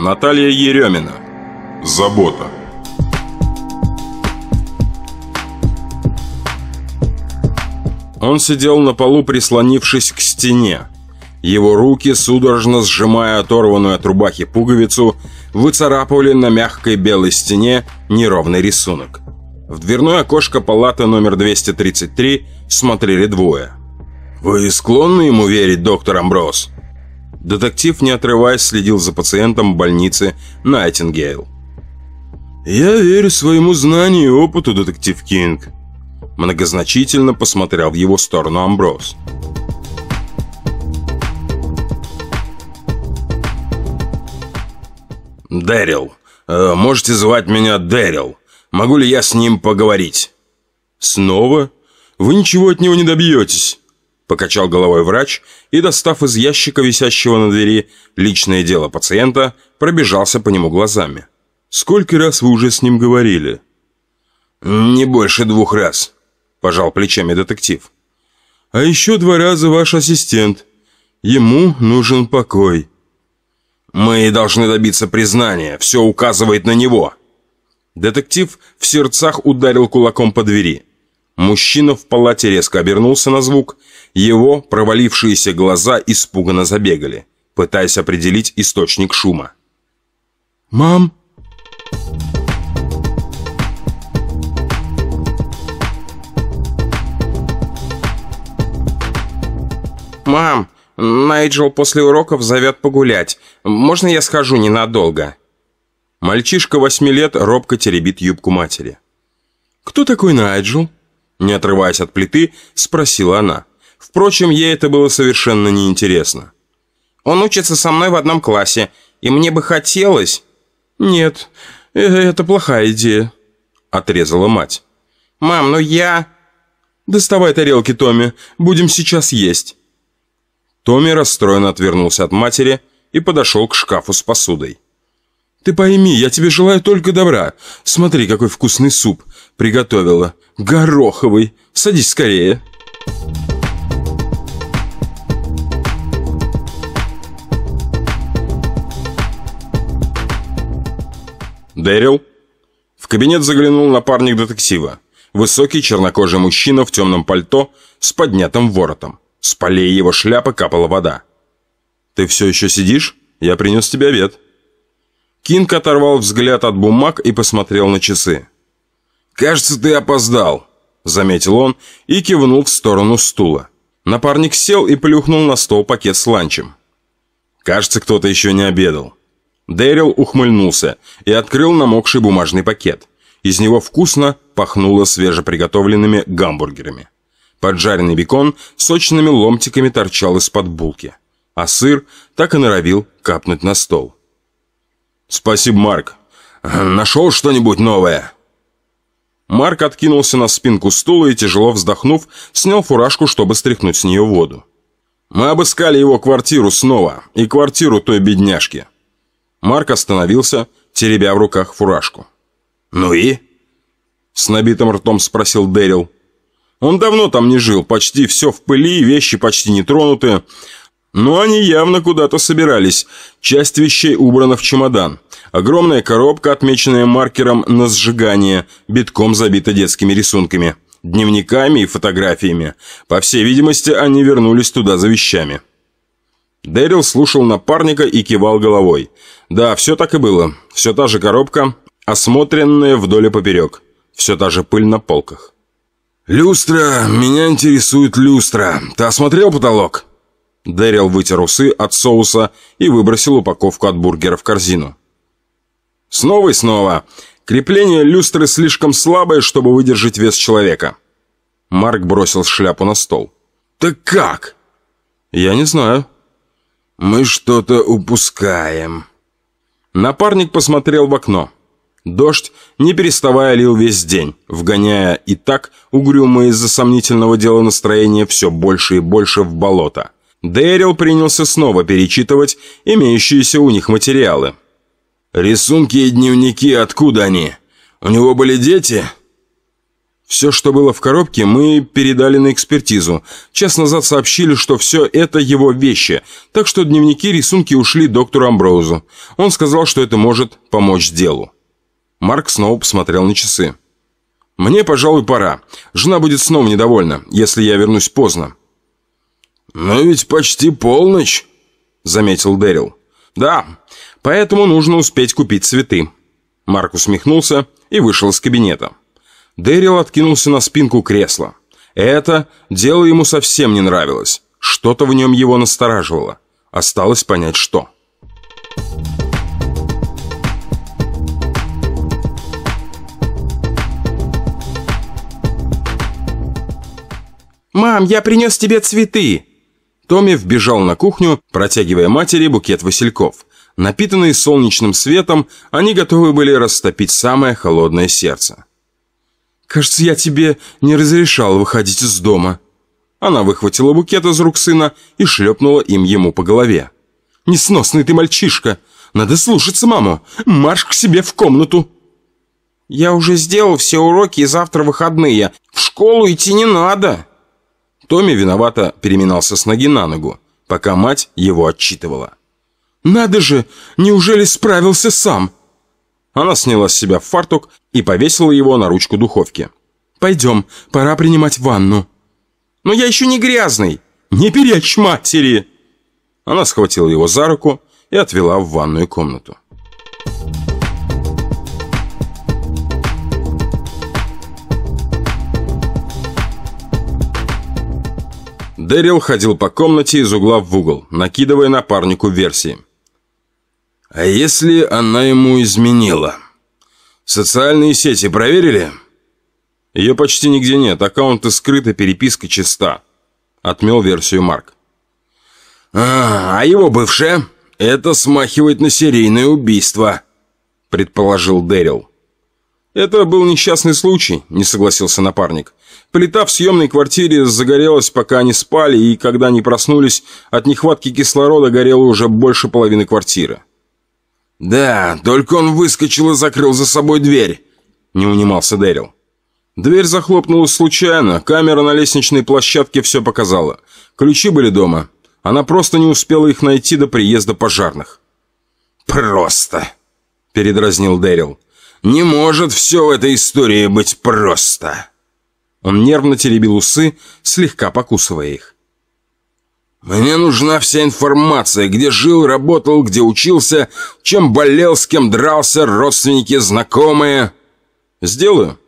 Наталья Еремина. Забота. Он сидел на полу, прислонившись к стене. Его руки, судорожно сжимая оторванную от рубахи пуговицу, выцарапывали на мягкой белой стене неровный рисунок. В дверное окошко палаты номер 233 смотрели двое. «Вы склонны ему верить, доктор Амброс?» Детектив, не отрываясь, следил за пациентом в больнице Найтингейл. «Я верю своему знанию и опыту, детектив Кинг», Многозначительно посмотрел в его сторону Амброс. «Дэрил, э, можете звать меня Дэрил. Могу ли я с ним поговорить?» «Снова? Вы ничего от него не добьетесь!» Покачал головой врач и, достав из ящика, висящего на двери, личное дело пациента, пробежался по нему глазами. «Сколько раз вы уже с ним говорили?» «Не больше двух раз», – пожал плечами детектив. «А еще два раза ваш ассистент. Ему нужен покой». «Мы должны добиться признания. Все указывает на него». Детектив в сердцах ударил кулаком по двери. Мужчина в палате резко обернулся на звук. Его провалившиеся глаза испуганно забегали, пытаясь определить источник шума. «Мам!» «Мам, Найджел после уроков зовет погулять. Можно я схожу ненадолго?» Мальчишка восьми лет робко теребит юбку матери. «Кто такой Найджел?» Не отрываясь от плиты, спросила она. Впрочем, ей это было совершенно неинтересно. «Он учится со мной в одном классе, и мне бы хотелось...» «Нет, э, это плохая идея», — отрезала мать. «Мам, ну я...» «Доставай тарелки, Томми, будем сейчас есть». Томми расстроенно отвернулся от матери и подошел к шкафу с посудой. «Ты пойми, я тебе желаю только добра. Смотри, какой вкусный суп приготовила. Гороховый. Садись скорее». Дэрил? В кабинет заглянул напарник детектива. Высокий чернокожий мужчина в темном пальто с поднятым воротом. С полей его шляпы капала вода. «Ты все еще сидишь? Я принес тебе обед». Кинг оторвал взгляд от бумаг и посмотрел на часы. «Кажется, ты опоздал», — заметил он и кивнул в сторону стула. Напарник сел и плюхнул на стол пакет с ланчем. «Кажется, кто-то еще не обедал». Дэрил ухмыльнулся и открыл намокший бумажный пакет. Из него вкусно пахнуло свежеприготовленными гамбургерами. Поджаренный бекон сочными ломтиками торчал из-под булки, а сыр так и норовил капнуть на стол. «Спасибо, Марк. Нашел что-нибудь новое?» Марк откинулся на спинку стула и, тяжело вздохнув, снял фуражку, чтобы стряхнуть с нее воду. «Мы обыскали его квартиру снова, и квартиру той бедняжки». Марк остановился, теребя в руках фуражку. «Ну и?» С набитым ртом спросил Дэрил. Он давно там не жил, почти все в пыли, вещи почти не тронуты. Но они явно куда-то собирались. Часть вещей убрана в чемодан. Огромная коробка, отмеченная маркером на сжигание, битком забита детскими рисунками, дневниками и фотографиями. По всей видимости, они вернулись туда за вещами. Дэрил слушал напарника и кивал головой. Да, все так и было. Все та же коробка, осмотренная вдоль и поперек. Все та же пыль на полках. «Люстра! Меня интересует люстра! Ты осмотрел потолок?» Дэрил вытер усы от соуса и выбросил упаковку от бургера в корзину. «Снова и снова! Крепление люстры слишком слабое, чтобы выдержать вес человека!» Марк бросил шляпу на стол. «Так как?» «Я не знаю». «Мы что-то упускаем». Напарник посмотрел в окно. Дождь, не переставая, лил весь день, вгоняя и так угрюмое из-за сомнительного дела настроение все больше и больше в болото. Дэрил принялся снова перечитывать имеющиеся у них материалы. «Рисунки и дневники, откуда они? У него были дети?» Все, что было в коробке, мы передали на экспертизу. Час назад сообщили, что все это его вещи, так что дневники рисунки ушли доктору Амброузу. Он сказал, что это может помочь делу. Марк снова посмотрел на часы. «Мне, пожалуй, пора. Жена будет снова недовольна, если я вернусь поздно». «Но ведь почти полночь», — заметил Дэрил. «Да, поэтому нужно успеть купить цветы». Марк усмехнулся и вышел из кабинета. Дэрил откинулся на спинку кресла. Это дело ему совсем не нравилось. Что-то в нем его настораживало. Осталось понять, что. «Мам, я принес тебе цветы!» Томми вбежал на кухню, протягивая матери букет васильков. Напитанные солнечным светом, они готовы были растопить самое холодное сердце. «Кажется, я тебе не разрешал выходить из дома». Она выхватила букет из рук сына и шлепнула им ему по голове. «Несносный ты мальчишка! Надо слушаться маму! Марш к себе в комнату!» «Я уже сделал все уроки и завтра выходные. В школу идти не надо!» Томми виновато переминался с ноги на ногу, пока мать его отчитывала. «Надо же! Неужели справился сам?» Она сняла с себя фартук и повесила его на ручку духовки. «Пойдем, пора принимать ванну». «Но я еще не грязный!» «Не перечь матери!» Она схватила его за руку и отвела в ванную комнату. Дэрил ходил по комнате из угла в угол, накидывая напарнику версии. А если она ему изменила? Социальные сети проверили? Ее почти нигде нет, аккаунты скрыты, переписка чиста. Отмел версию Марк. А, а его бывшая? Это смахивает на серийное убийство, предположил Дэрил. Это был несчастный случай, не согласился напарник. Плита в съемной квартире загорелась, пока они спали, и когда они проснулись, от нехватки кислорода горело уже больше половины квартиры. «Да, только он выскочил и закрыл за собой дверь», — не унимался Дэрил. Дверь захлопнулась случайно, камера на лестничной площадке все показала. Ключи были дома. Она просто не успела их найти до приезда пожарных. «Просто», — передразнил Дэрил. «Не может все в этой истории быть просто». Он нервно теребил усы, слегка покусывая их. Мне нужна вся информация, где жил, работал, где учился, чем болел, с кем дрался, родственники, знакомые. Сделаю,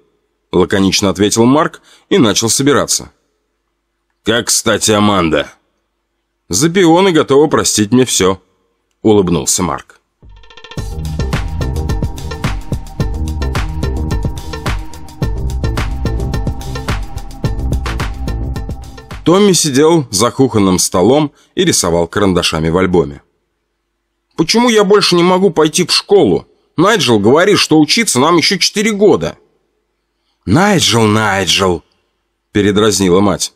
лаконично ответил Марк и начал собираться. Как, кстати, Аманда? За пионы готова простить мне все, улыбнулся Марк. Томми сидел за кухонным столом и рисовал карандашами в альбоме. «Почему я больше не могу пойти в школу? Найджел говорит, что учиться нам еще четыре года». «Найджел, Найджел!» – передразнила мать.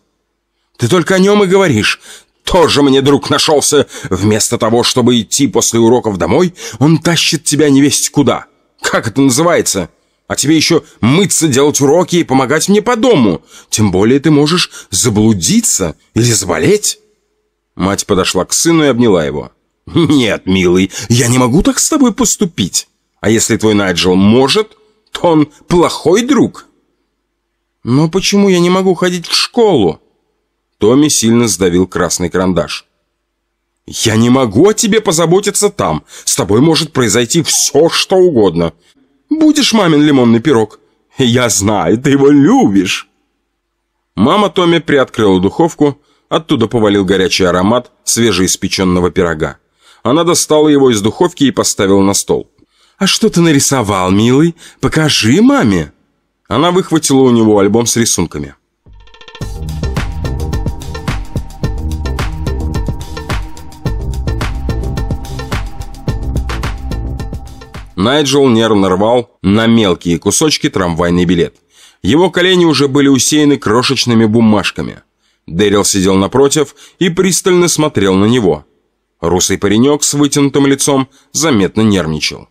«Ты только о нем и говоришь. Тоже мне друг нашелся. Вместо того, чтобы идти после уроков домой, он тащит тебя невесть куда. Как это называется? А тебе еще мыться, делать уроки и помогать мне по дому. Тем более ты можешь заблудиться или заболеть». Мать подошла к сыну и обняла его. «Нет, милый, я не могу так с тобой поступить. А если твой Найджел может, то он плохой друг». «Но почему я не могу ходить в школу?» Томми сильно сдавил красный карандаш. «Я не могу о тебе позаботиться там. С тобой может произойти все, что угодно. Будешь мамин лимонный пирог? Я знаю, ты его любишь!» Мама Томми приоткрыла духовку, оттуда повалил горячий аромат свежеиспеченного пирога. Она достала его из духовки и поставила на стол. «А что ты нарисовал, милый? Покажи маме!» Она выхватила у него альбом с рисунками. Найджел нервно рвал на мелкие кусочки трамвайный билет. Его колени уже были усеяны крошечными бумажками. Дэрил сидел напротив и пристально смотрел на него. Русый паренек с вытянутым лицом заметно нервничал.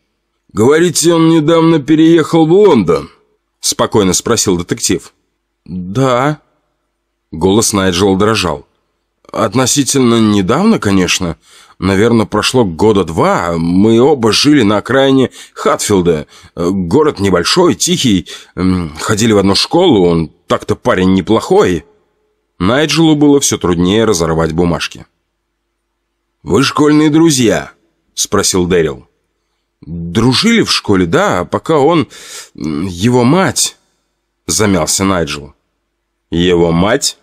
«Говорите, он недавно переехал в Лондон?» Спокойно спросил детектив. «Да». Голос Найджела дрожал. «Относительно недавно, конечно. Наверное, прошло года два. Мы оба жили на окраине Хатфилда. Город небольшой, тихий. Ходили в одну школу. Он так-то парень неплохой». Найджелу было все труднее разорвать бумажки. «Вы школьные друзья?» — спросил Дэрил. «Дружили в школе, да, пока он... его мать...» — замялся Найджел. «Его мать?»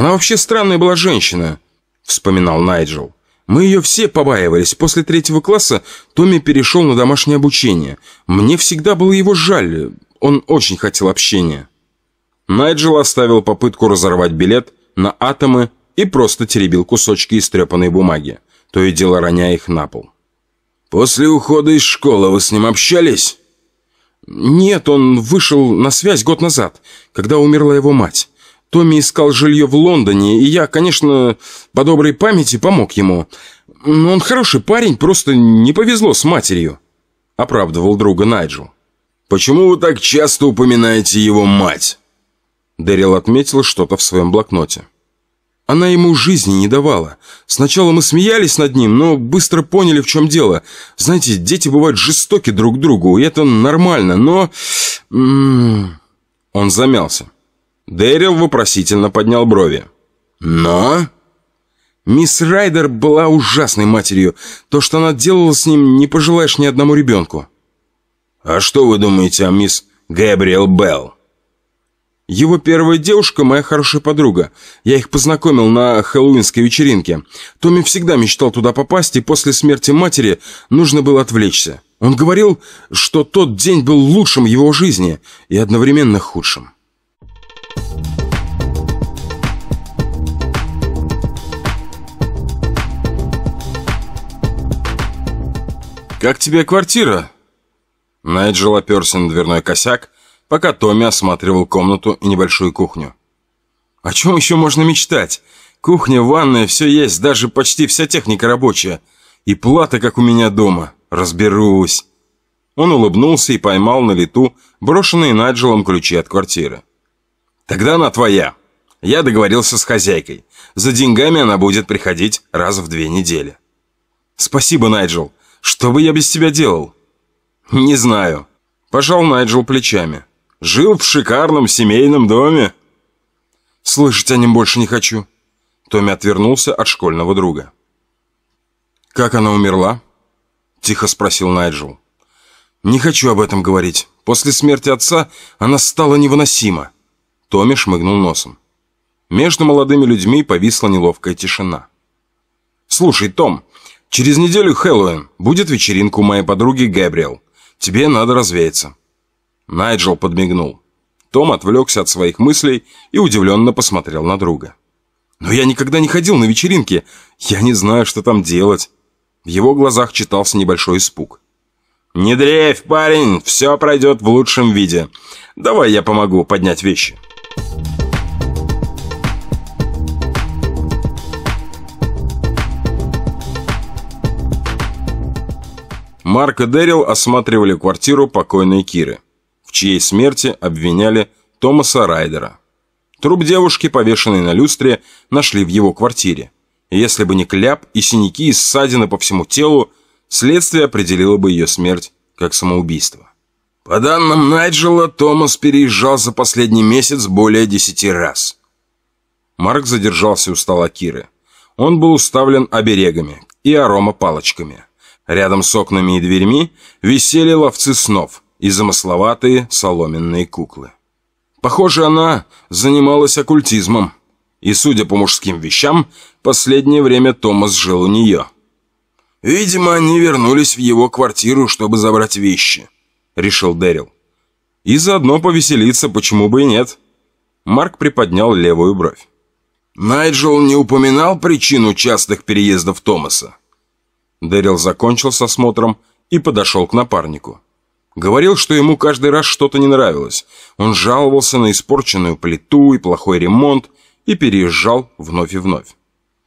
«Она вообще странная была женщина», — вспоминал Найджел. «Мы ее все побаивались. После третьего класса Томми перешел на домашнее обучение. Мне всегда было его жаль. Он очень хотел общения». Найджел оставил попытку разорвать билет на атомы и просто теребил кусочки истрепанной бумаги, то и дело роняя их на пол. «После ухода из школы вы с ним общались?» «Нет, он вышел на связь год назад, когда умерла его мать. Томми искал жилье в Лондоне, и я, конечно, по доброй памяти помог ему. Но он хороший парень, просто не повезло с матерью», — оправдывал друга Найджел. «Почему вы так часто упоминаете его мать?» Дэрил отметил что-то в своем блокноте. Она ему жизни не давала. Сначала мы смеялись над ним, но быстро поняли, в чем дело. Знаете, дети бывают жестоки друг к другу, и это нормально, но... М -м -м. Он замялся. Дэрил вопросительно поднял брови. «Но?» Мисс Райдер была ужасной матерью. То, что она делала с ним, не пожелаешь ни одному ребенку. «А что вы думаете о мисс Гэбриэл Белл?» Его первая девушка – моя хорошая подруга. Я их познакомил на хэллоуинской вечеринке. Томми всегда мечтал туда попасть, и после смерти матери нужно было отвлечься. Он говорил, что тот день был лучшим в его жизни и одновременно худшим. «Как тебе квартира?» Найджел оперся на дверной косяк, пока Томми осматривал комнату и небольшую кухню. «О чем еще можно мечтать? Кухня, ванная, все есть, даже почти вся техника рабочая. И плата, как у меня дома. Разберусь». Он улыбнулся и поймал на лету брошенные Найджелом ключи от квартиры. «Тогда она твоя. Я договорился с хозяйкой. За деньгами она будет приходить раз в две недели». «Спасибо, Найджел. Что бы я без тебя делал?» «Не знаю». Пожал Найджел плечами. Жил в шикарном семейном доме. Слышать о нем больше не хочу. Томми отвернулся от школьного друга. «Как она умерла?» Тихо спросил Найджел. «Не хочу об этом говорить. После смерти отца она стала невыносима». Томми шмыгнул носом. Между молодыми людьми повисла неловкая тишина. «Слушай, Том, через неделю Хэллоуин. Будет вечеринка у моей подруги Гэбриэл. Тебе надо развеяться. Найджел подмигнул. Том отвлекся от своих мыслей и удивленно посмотрел на друга. «Но я никогда не ходил на вечеринки. Я не знаю, что там делать». В его глазах читался небольшой испуг. «Не дрейфь, парень, все пройдет в лучшем виде. Давай я помогу поднять вещи». Марк и Дэрил осматривали квартиру покойной Киры в чьей смерти обвиняли Томаса Райдера. Труп девушки, повешенный на люстре, нашли в его квартире. Если бы не кляп и синяки и ссадины по всему телу, следствие определило бы ее смерть как самоубийство. По данным Найджела, Томас переезжал за последний месяц более десяти раз. Марк задержался у стола Киры. Он был уставлен оберегами и аромапалочками. Рядом с окнами и дверьми висели ловцы снов – и замысловатые соломенные куклы. Похоже, она занималась оккультизмом, и, судя по мужским вещам, последнее время Томас жил у нее. «Видимо, они вернулись в его квартиру, чтобы забрать вещи», — решил Дэрил. «И заодно повеселиться, почему бы и нет». Марк приподнял левую бровь. «Найджел не упоминал причину частых переездов Томаса?» Дэрил закончил с осмотром и подошел к напарнику. Говорил, что ему каждый раз что-то не нравилось. Он жаловался на испорченную плиту и плохой ремонт и переезжал вновь и вновь.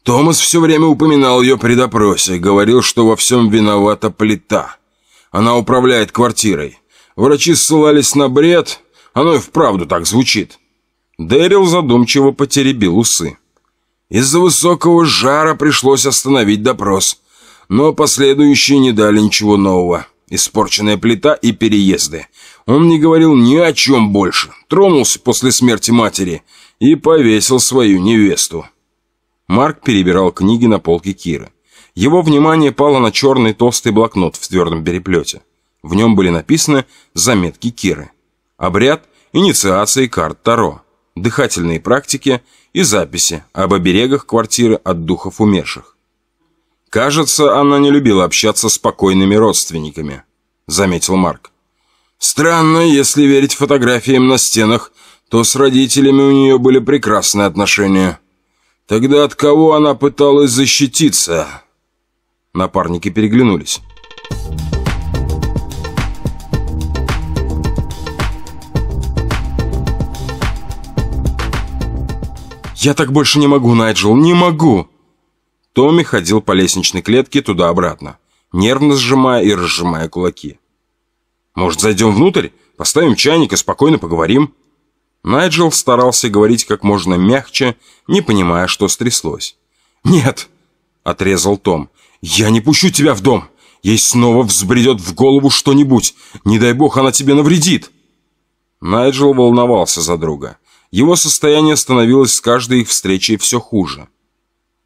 Томас все время упоминал ее при допросе, говорил, что во всем виновата плита. Она управляет квартирой. Врачи ссылались на бред, оно и вправду так звучит. Дэрил задумчиво потеребил усы. Из-за высокого жара пришлось остановить допрос, но последующие не дали ничего нового. Испорченная плита и переезды. Он не говорил ни о чем больше. Тронулся после смерти матери и повесил свою невесту. Марк перебирал книги на полке Киры. Его внимание пало на черный толстый блокнот в твердом переплете. В нем были написаны заметки Киры. Обряд инициации карт Таро, дыхательные практики и записи об оберегах квартиры от духов умерших. «Кажется, она не любила общаться с покойными родственниками», — заметил Марк. «Странно, если верить фотографиям на стенах, то с родителями у нее были прекрасные отношения. Тогда от кого она пыталась защититься?» Напарники переглянулись. «Я так больше не могу, Найджел, не могу!» Томми ходил по лестничной клетке туда-обратно, нервно сжимая и разжимая кулаки. «Может, зайдем внутрь, поставим чайник и спокойно поговорим?» Найджел старался говорить как можно мягче, не понимая, что стряслось. «Нет!» — отрезал Том. «Я не пущу тебя в дом! Ей снова взбредет в голову что-нибудь! Не дай бог она тебе навредит!» Найджел волновался за друга. Его состояние становилось с каждой их встречей все хуже.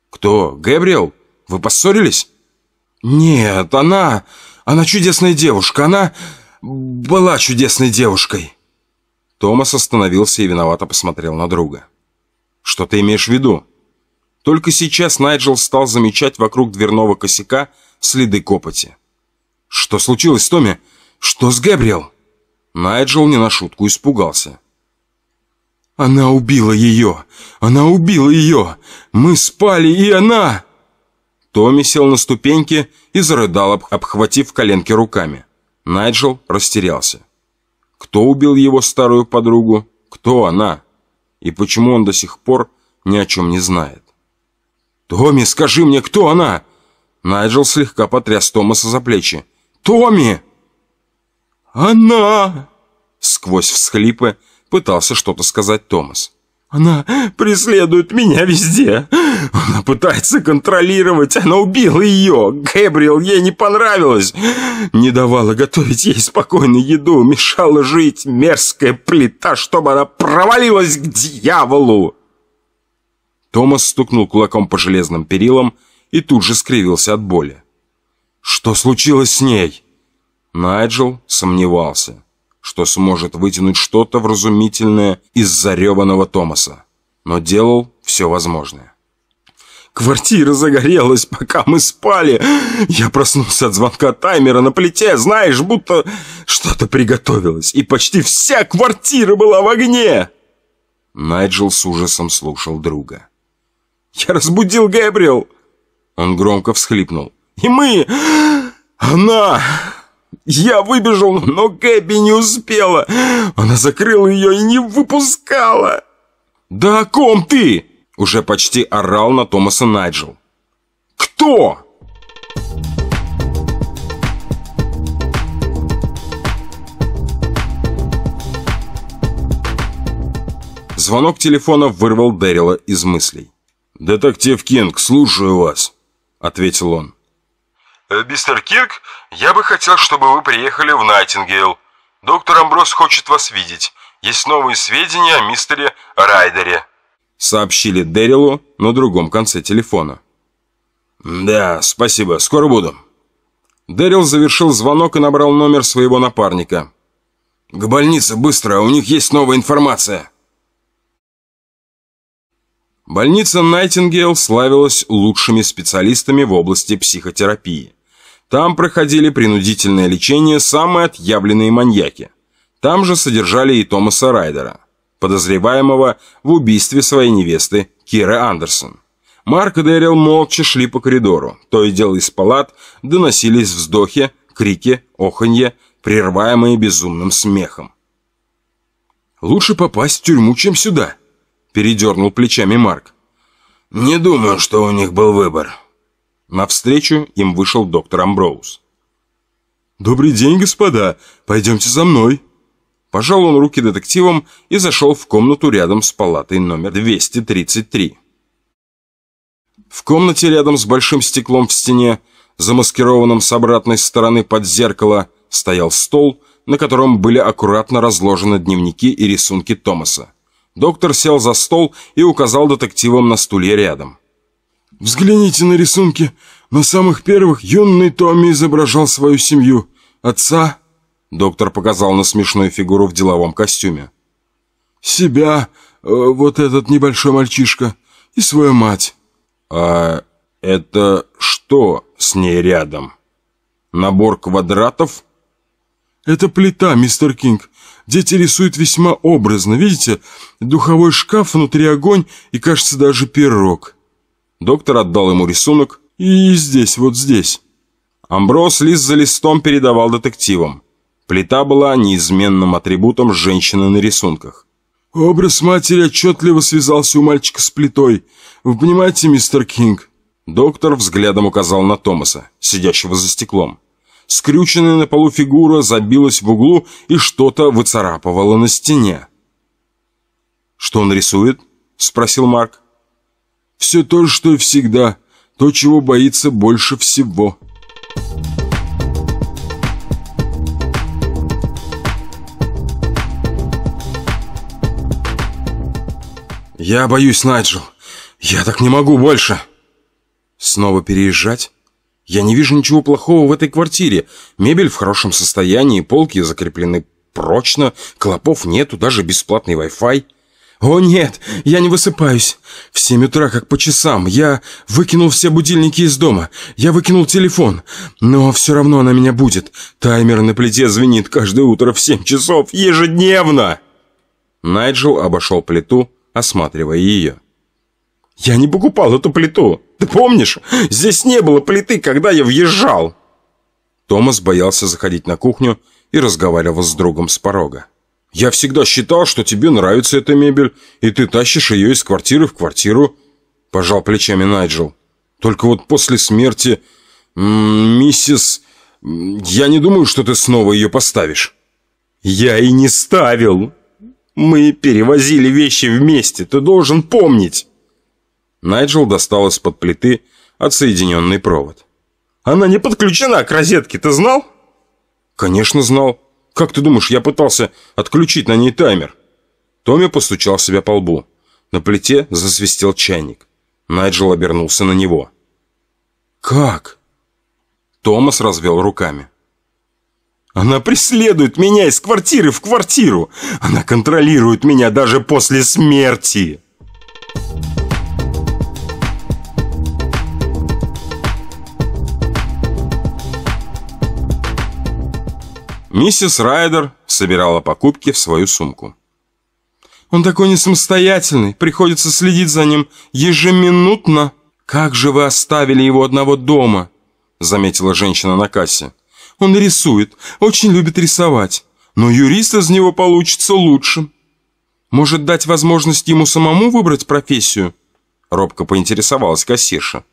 «Кто? Гэбриэл? Вы поссорились?» «Нет, она... Она чудесная девушка. Она была чудесной девушкой». Томас остановился и виновато посмотрел на друга. «Что ты имеешь в виду?» Только сейчас Найджел стал замечать вокруг дверного косяка следы копоти. «Что случилось, Томми? Что с Гэбриэл?» Найджел не на шутку испугался. «Она убила ее! Она убила ее! Мы спали, и она...» Томми сел на ступеньки и зарыдал, обхватив коленки руками. Найджел растерялся. Кто убил его старую подругу? Кто она? И почему он до сих пор ни о чем не знает? «Томми, скажи мне, кто она?» Найджел слегка потряс Томаса за плечи. «Томми!» «Она!» Сквозь всхлипы пытался что-то сказать Томас. «Она преследует меня везде. Она пытается контролировать. Она убила ее. Гэбриэл ей не понравилось. Не давала готовить ей спокойную еду. Мешала жить. Мерзкая плита, чтобы она провалилась к дьяволу!» Томас стукнул кулаком по железным перилам и тут же скривился от боли. «Что случилось с ней?» Найджел сомневался что сможет вытянуть что-то вразумительное из зареванного Томаса, но делал все возможное. Квартира загорелась, пока мы спали. Я проснулся от звонка таймера на плите, знаешь, будто что-то приготовилось, и почти вся квартира была в огне. Найджел с ужасом слушал друга. Я разбудил Гэбриэл. Он громко всхлипнул. И мы... Она... Я выбежал, но Гэби не успела. Она закрыла ее и не выпускала. «Да о ком ты?» Уже почти орал на Томаса Найджел. «Кто?» Звонок телефона вырвал Дэрила из мыслей. «Детектив Кинг, слушаю вас», — ответил он. Э, «Мистер Кинг, я бы хотел, чтобы вы приехали в Найтингейл. Доктор Амброс хочет вас видеть. Есть новые сведения о мистере Райдере», — сообщили Дэрилу на другом конце телефона. «Да, спасибо, скоро буду». Дэрил завершил звонок и набрал номер своего напарника. «К больнице, быстро, у них есть новая информация». Больница Найтингейл славилась лучшими специалистами в области психотерапии. Там проходили принудительное лечение самые отъявленные маньяки. Там же содержали и Томаса Райдера, подозреваемого в убийстве своей невесты Киры Андерсон. Марк и Дэрил молча шли по коридору. То и дело из палат доносились вздохи, крики, оханье, прерываемые безумным смехом. «Лучше попасть в тюрьму, чем сюда», – передернул плечами Марк. «Не думаю, что у них был выбор», Навстречу им вышел доктор Амброуз. «Добрый день, господа! Пойдемте за мной!» Пожал он руки детективам и зашел в комнату рядом с палатой номер 233. В комнате рядом с большим стеклом в стене, замаскированным с обратной стороны под зеркало, стоял стол, на котором были аккуратно разложены дневники и рисунки Томаса. Доктор сел за стол и указал детективам на стулья рядом. «Взгляните на рисунки. На самых первых юный Томми изображал свою семью. Отца...» Доктор показал на смешную фигуру в деловом костюме. «Себя, э, вот этот небольшой мальчишка, и свою мать». «А это что с ней рядом? Набор квадратов?» «Это плита, мистер Кинг. Дети рисуют весьма образно. Видите, духовой шкаф, внутри огонь и, кажется, даже пирог». Доктор отдал ему рисунок. «И здесь, вот здесь». Амброс лист за листом передавал детективам. Плита была неизменным атрибутом женщины на рисунках. «Образ матери отчетливо связался у мальчика с плитой. Вы понимаете, мистер Кинг?» Доктор взглядом указал на Томаса, сидящего за стеклом. Скрюченная на полу фигура забилась в углу и что-то выцарапывала на стене. «Что он рисует?» — спросил Марк. «Все то что всегда. То, чего боится больше всего». «Я боюсь, Найджел. Я так не могу больше». «Снова переезжать?» «Я не вижу ничего плохого в этой квартире. Мебель в хорошем состоянии, полки закреплены прочно, клопов нету, даже бесплатный Wi-Fi». «О нет, я не высыпаюсь. В семь утра, как по часам. Я выкинул все будильники из дома. Я выкинул телефон. Но все равно она меня будет. Таймер на плите звенит каждое утро в семь часов, ежедневно!» Найджел обошел плиту, осматривая ее. «Я не покупал эту плиту. Ты помнишь? Здесь не было плиты, когда я въезжал!» Томас боялся заходить на кухню и разговаривал с другом с порога. «Я всегда считал, что тебе нравится эта мебель, и ты тащишь ее из квартиры в квартиру», – пожал плечами Найджел. «Только вот после смерти миссис... Я не думаю, что ты снова ее поставишь». «Я и не ставил. Мы перевозили вещи вместе, ты должен помнить». Найджел достал из-под плиты отсоединенный провод. «Она не подключена к розетке, ты знал?» «Конечно знал. Как ты думаешь, я пытался отключить на ней таймер?» Томми постучал себя по лбу. На плите засвистел чайник. Найджел обернулся на него. «Как?» Томас развел руками. «Она преследует меня из квартиры в квартиру! Она контролирует меня даже после смерти!» Миссис Райдер собирала покупки в свою сумку. «Он такой не самостоятельный, приходится следить за ним ежеминутно. Как же вы оставили его одного дома?» заметила женщина на кассе. «Он рисует, очень любит рисовать, но юрист из него получится лучшим. Может дать возможность ему самому выбрать профессию?» Робко поинтересовалась кассирша.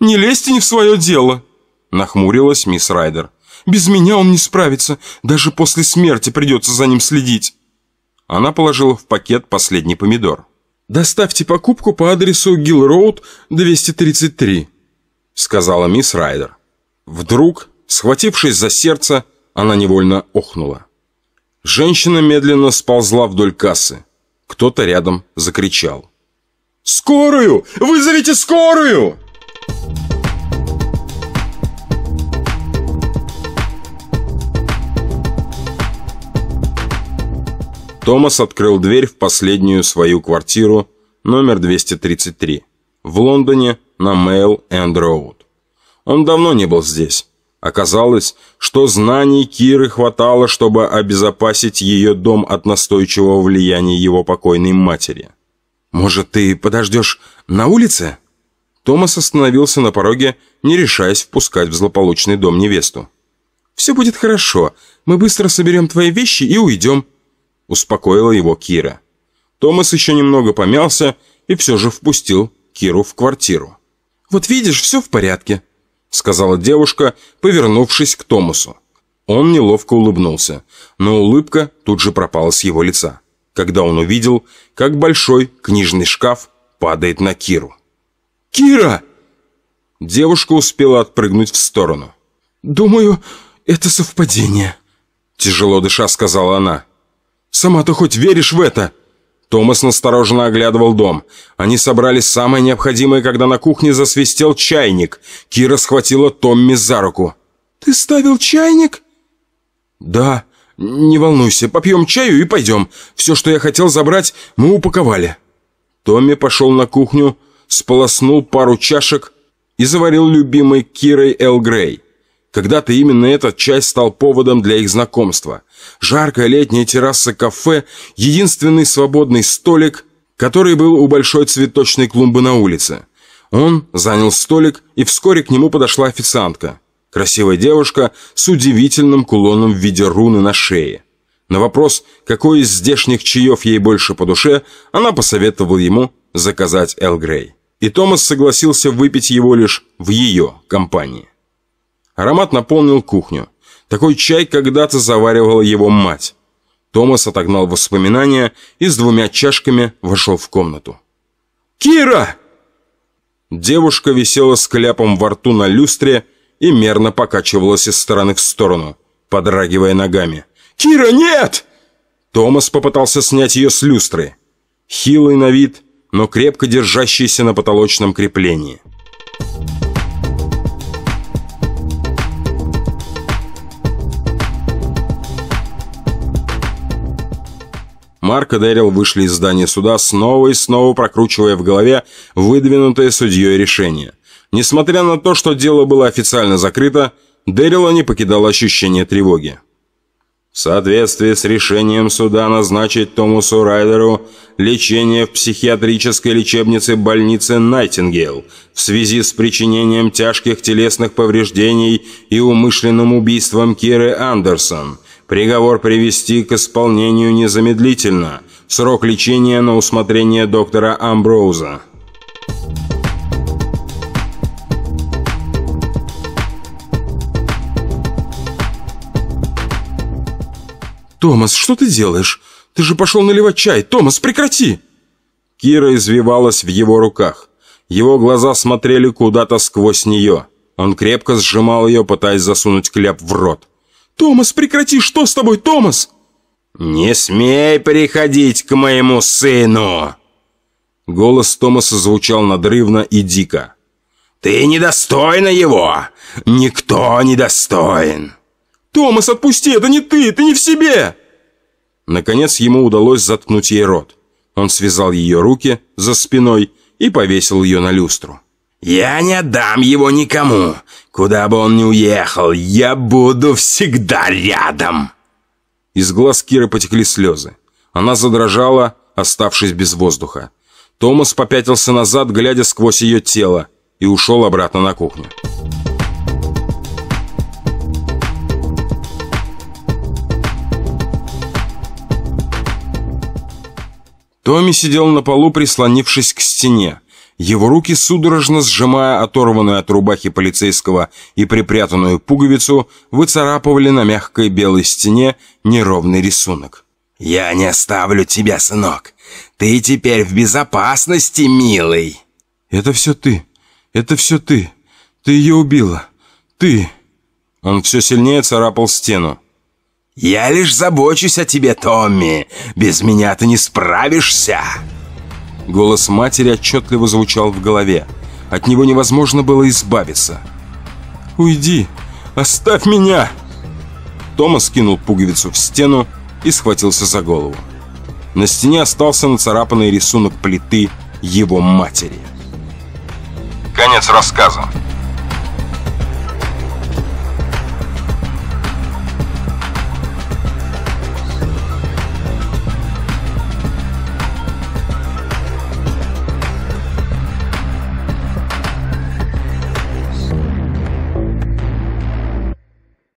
«Не лезьте не в свое дело!» Нахмурилась мисс Райдер. Без меня он не справится. Даже после смерти придется за ним следить». Она положила в пакет последний помидор. «Доставьте покупку по адресу Гилл-Роуд, 233», сказала мисс Райдер. Вдруг, схватившись за сердце, она невольно охнула. Женщина медленно сползла вдоль кассы. Кто-то рядом закричал. «Скорую! Вызовите скорую!» Томас открыл дверь в последнюю свою квартиру, номер 233, в Лондоне на Мэйл Энд Роуд. Он давно не был здесь. Оказалось, что знаний Киры хватало, чтобы обезопасить ее дом от настойчивого влияния его покойной матери. «Может, ты подождешь на улице?» Томас остановился на пороге, не решаясь впускать в злополучный дом невесту. «Все будет хорошо. Мы быстро соберем твои вещи и уйдем», успокоила его Кира. Томас еще немного помялся и все же впустил Киру в квартиру. «Вот видишь, все в порядке», — сказала девушка, повернувшись к Томасу. Он неловко улыбнулся, но улыбка тут же пропала с его лица, когда он увидел, как большой книжный шкаф падает на Киру. «Кира!» Девушка успела отпрыгнуть в сторону. «Думаю, это совпадение», — тяжело дыша сказала она. «Сама-то хоть веришь в это?» Томас настороженно оглядывал дом. Они собрали самое необходимое, когда на кухне засвистел чайник. Кира схватила Томми за руку. «Ты ставил чайник?» «Да. Не волнуйся, попьем чаю и пойдем. Все, что я хотел забрать, мы упаковали». Томми пошел на кухню, сполоснул пару чашек и заварил любимый Кирой Эл Грей. Когда-то именно этот чай стал поводом для их знакомства. Жаркая летняя терраса кафе, единственный свободный столик, который был у большой цветочной клумбы на улице. Он занял столик, и вскоре к нему подошла официантка. Красивая девушка с удивительным кулоном в виде руны на шее. На вопрос, какой из здешних чаев ей больше по душе, она посоветовала ему заказать Эл Грей и Томас согласился выпить его лишь в ее компании. Аромат наполнил кухню. Такой чай когда-то заваривала его мать. Томас отогнал воспоминания и с двумя чашками вошел в комнату. «Кира!» Девушка висела с кляпом во рту на люстре и мерно покачивалась из стороны в сторону, подрагивая ногами. «Кира, нет!» Томас попытался снять ее с люстры. Хилый на вид, но крепко держащийся на потолочном креплении. Марк и Дэрил вышли из здания суда, снова и снова прокручивая в голове выдвинутое судьей решение. Несмотря на то, что дело было официально закрыто, Дэрила не покидало ощущение тревоги. В соответствии с решением суда назначить Томасу Райдеру лечение в психиатрической лечебнице больницы Найтингейл в связи с причинением тяжких телесных повреждений и умышленным убийством Киры Андерсон. Приговор привести к исполнению незамедлительно. Срок лечения на усмотрение доктора Амброуза. «Томас, что ты делаешь? Ты же пошел наливать чай! Томас, прекрати!» Кира извивалась в его руках. Его глаза смотрели куда-то сквозь нее. Он крепко сжимал ее, пытаясь засунуть кляп в рот. «Томас, прекрати! Что с тобой, Томас?» «Не смей приходить к моему сыну!» Голос Томаса звучал надрывно и дико. «Ты недостойна его! Никто недостоин!» «Томас, отпусти! Это не ты! Ты не в себе!» Наконец ему удалось заткнуть ей рот. Он связал ее руки за спиной и повесил ее на люстру. «Я не отдам его никому. Куда бы он ни уехал, я буду всегда рядом!» Из глаз Киры потекли слезы. Она задрожала, оставшись без воздуха. Томас попятился назад, глядя сквозь ее тело, и ушел обратно на кухню. Томми сидел на полу, прислонившись к стене. Его руки, судорожно сжимая оторванную от рубахи полицейского и припрятанную пуговицу, выцарапывали на мягкой белой стене неровный рисунок. «Я не оставлю тебя, сынок. Ты теперь в безопасности, милый». «Это все ты. Это все ты. Ты ее убила. Ты». Он все сильнее царапал стену. «Я лишь забочусь о тебе, Томми. Без меня ты не справишься!» Голос матери отчетливо звучал в голове. От него невозможно было избавиться. «Уйди! Оставь меня!» Томас кинул пуговицу в стену и схватился за голову. На стене остался нацарапанный рисунок плиты его матери. Конец рассказа.